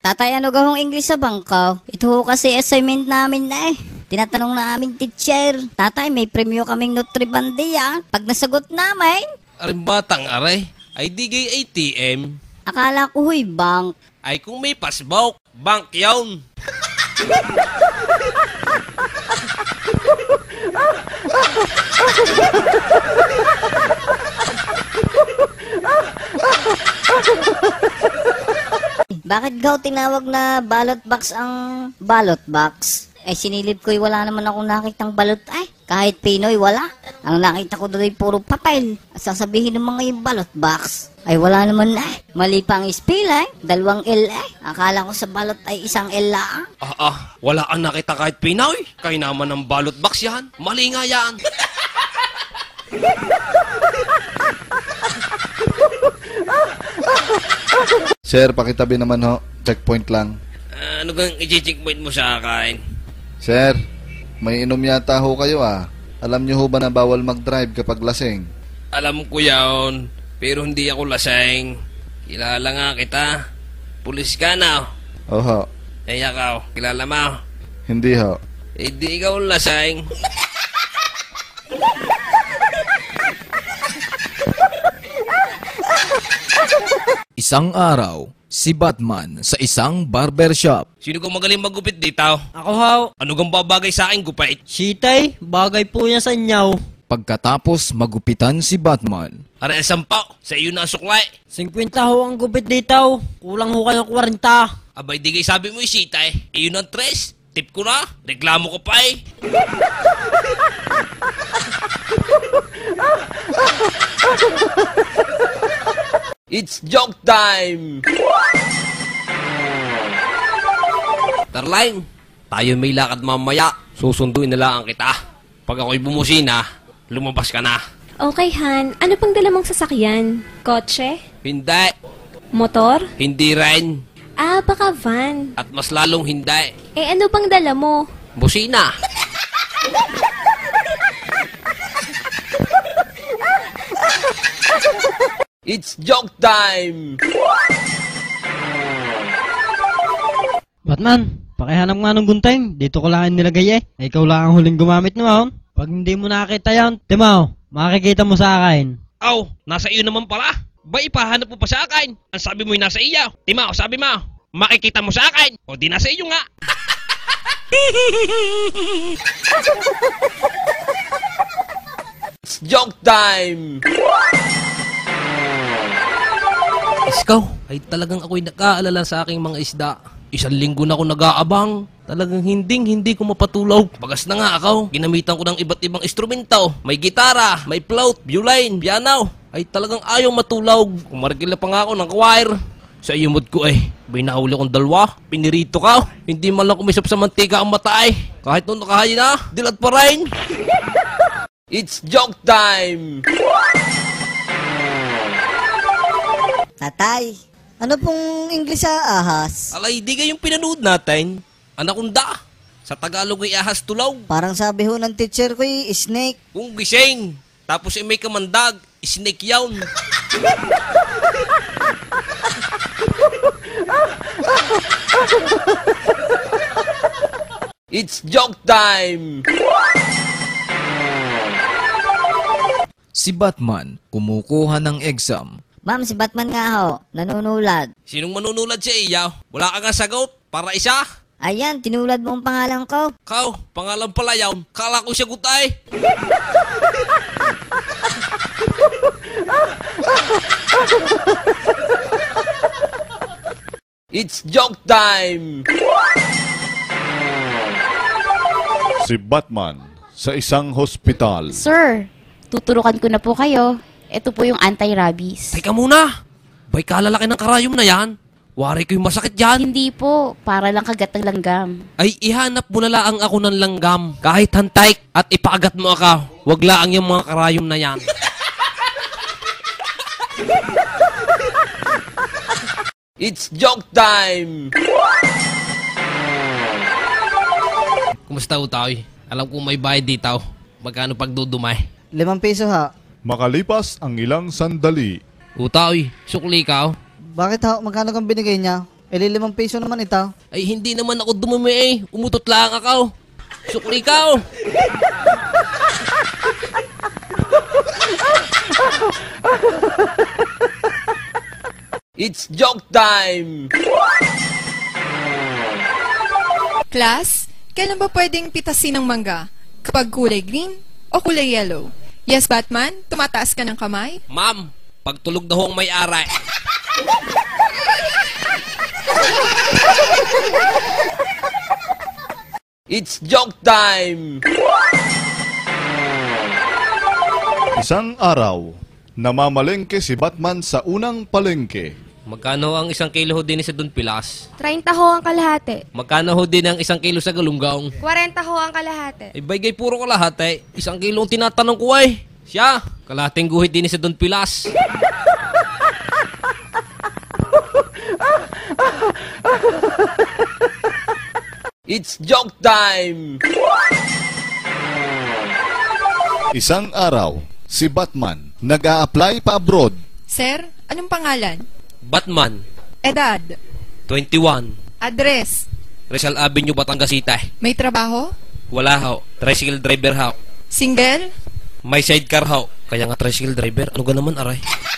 Tatay, ano gahong English sa bangkaw? Ito ho kasi assignment namin na eh. Tinatanong na aming teacher. Tatay, may premyo kaming Nutribandi ah. Pag nasagot namin, Aring batang aray, ay digay ATM. akala ko huy bank. Ay kung may pasbok, bank yawn. Bakit gaw tinawag na ballot box ang ballot box? Eh sinilip ko'y wala naman akong nakitang balot ay. Kahit Pinoy, wala. Ang nakita ko doon ay puro papel. At sasabihin ng mga yung ballot box. Ay wala naman na. Mali pa ang spell eh. Dalawang L eh. Akala ko sa balot ay isang L lang. Ah ah, wala kang nakita kahit Pinoy. Kaya naman ng balot box yan. Mali nga yan. Sir, pakitabi naman ho. Checkpoint lang. Ah, ano kang i-checkpoint mo sa akin? Sir, may inom yata ho kayo ah. Alam niyo ho ba na bawal mag-drive kapag lasing? Alam ko yaon, pero hindi ako laseng. Kilala nga kita. Pulis ka na. Oho, Eh, ikaw, kilala mo. hindi ho. Eh, di ikaw laseng. Isang araw, si Batman sa isang barbershop. Sino kang magaling magupit dito? Ako haw, Ano kang babagay sa akin gupit? sitay, bagay po niya sa inyaw. Pagkatapos magupitan si Batman, Ara sampaw, sa iyo na ang suklay. 50 ho ang gupit dito. Kulang ho kayo 40. Abay, di kayo sabi mo isita eh. Iyon ang tres. Tip ko na. Reklamo ko pa eh. It's joke time! Tarline, tayo may lakad mamaya. Susunduin na lang kita. Pag ako'y bumusina, lumabas ka na. Okay, Han. Ano pang dala mong sasakyan? Kotse? Hindi, Motor? hindi rin. Ah, baka van. At mas lalong hindi. Eh, ano pang dala mo? Busina. It's joke time! Batman, pakihanap nga ng gunting. Dito ko lang nilagay eh. Eh, Ikaw lang ang huling gumamit noon. Pag hindi mo nakita yan, timaw, makikita mo sa akin. Aw, nasa iyo naman pala. Ba ipahanap mo pa sa akin? Ang sabi mo'y nasa iyo. Timaw, sabi mo, makikita mo sa akin. O di nasa iyo nga. It's joke time! Iskaw, ay talagang ako'y nakaalala sa aking mga isda. Isang linggo na ako nag-aabang. Talagang hinding hindi ko mapatulog. Bagas na nga ako. Ginamitan ko ng iba't ibang instrumento. May gitara, may flute, violin, piano. Ay talagang ayaw matulog. Kumargila pa nga ako ng choir. Sa iyo mood ko eh. May nahuli kong dalawa. Pinirito ka. Hindi man lang kumisap sa mantika ang mata eh. Kahit nung nakahayin na, dilat pa rin. It's joke time! Tatay, ano pong English sa ahas? Alay, di kayong pinanood natin. Anakunda. Sa Tagalog ay ahas tulaw. Parang sabi ho ng teacher ko snake. Kung gising. Tapos ay may kamandag. Snake yawn. It's joke time! si Batman kumukuha ng exam. Ma'am, si Batman nga ho, nanunulad. Sinong manunulad sa iya? Wala ka nga sagot. Para isa? Ayan, tinulad mo ang pangalan ko. Kau, pangalan pala yawn. Kala ko siya gutay. It's joke time! Si Batman sa isang hospital. Sir, tuturukan ko na po kayo. Ito po yung anti-rabies. Teka muna! Bay kalalaki ng karayom na yan. Wari ko yung masakit yan. Hindi po, para lang kagat ng langgam. Ay ihanap mo na lang ako ng langgam. Kahit hantay at ipaagat mo ako. Wag laang yung mga karayom na yan. It's joke time! Kumusta utaw? Alam ko may bayad dito. Magkano pagdudumay? Limang piso ha. Makalipas ang ilang sandali, Utaw, sukli ka. oh. Bakit ha? Magkano kang binigay niya? Eh, limang piso naman ito. Ay, hindi naman ako dumumi eh. Umutot lang ako. Sukli ka oh. It's joke time! Class, kailan ba pwedeng pitasin ng mangga? Kapag kulay green o kulay yellow? Yes, Batman? Tumataas ka ng kamay? Ma'am, pagtulog na ho ang may-ari. It's joke time! Isang araw, namamalengke si Batman sa unang palengke. Magkano ang isang kilo ho din sa Don Pilas? 30 ho ang kalahati. Magkano ho din ang isang kilo sa Galunggaong? 40 ho ang kalahati. Ay, bagay puro ka lahat eh. Isang kilo ang tinatanong ko eh. Siya, kalating guhit din sa Don Pilas. It's joke time! Isang araw, si Batman nag apply pa abroad. Sir, anong pangalan? Batman, Edad? 21. Address? Rizal Avenue, Batangas City. May trabaho? Wala ho. Tricycle driver ho. Single? May sidecar ho. Kaya nga tricycle driver. Ano ga naman, aray?